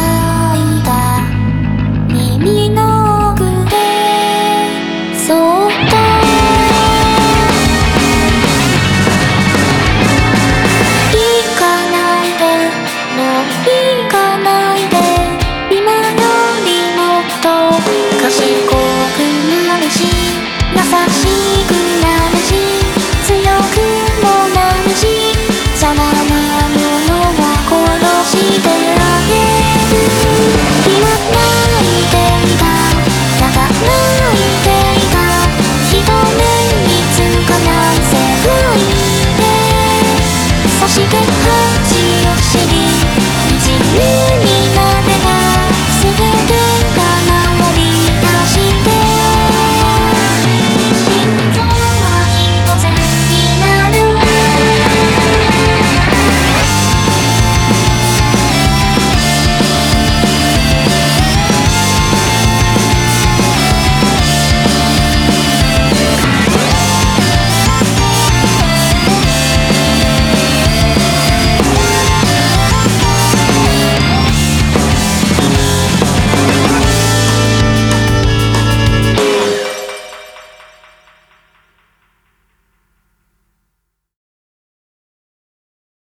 now.